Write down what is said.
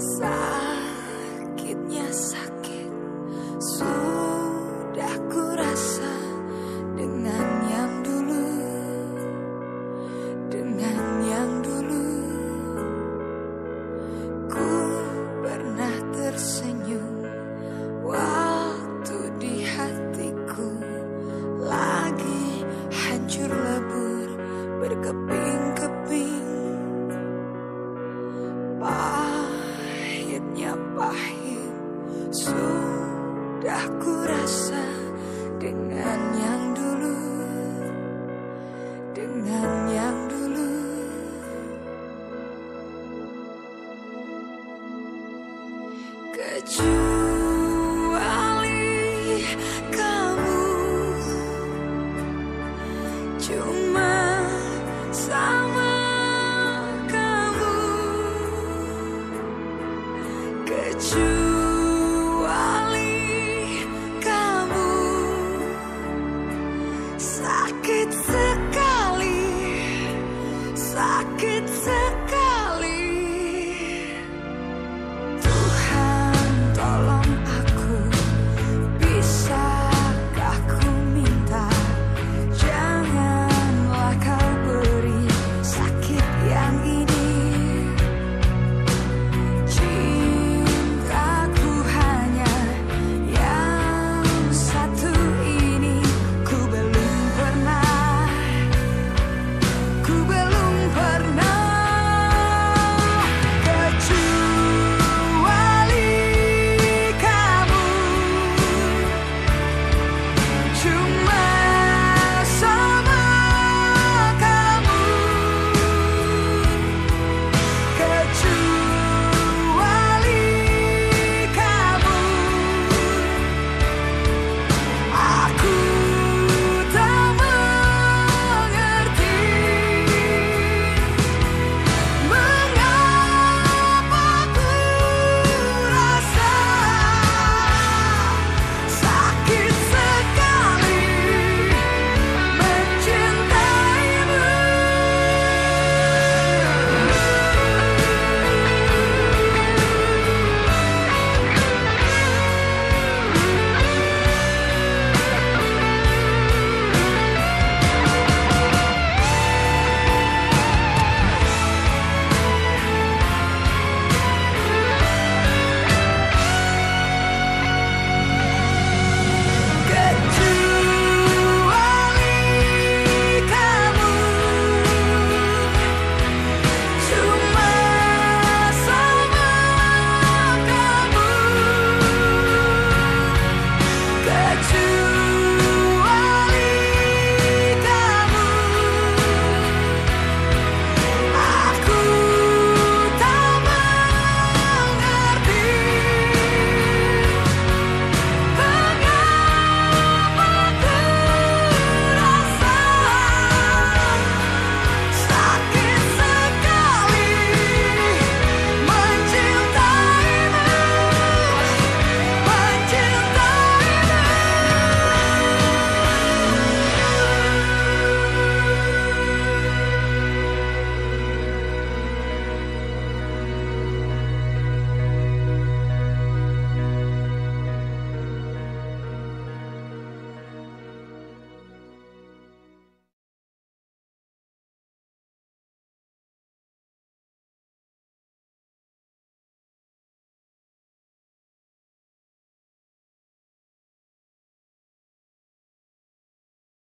So Kecuali kamu. Cuma sama kamu. Kecuali kamu. Sakit sekali. Sakit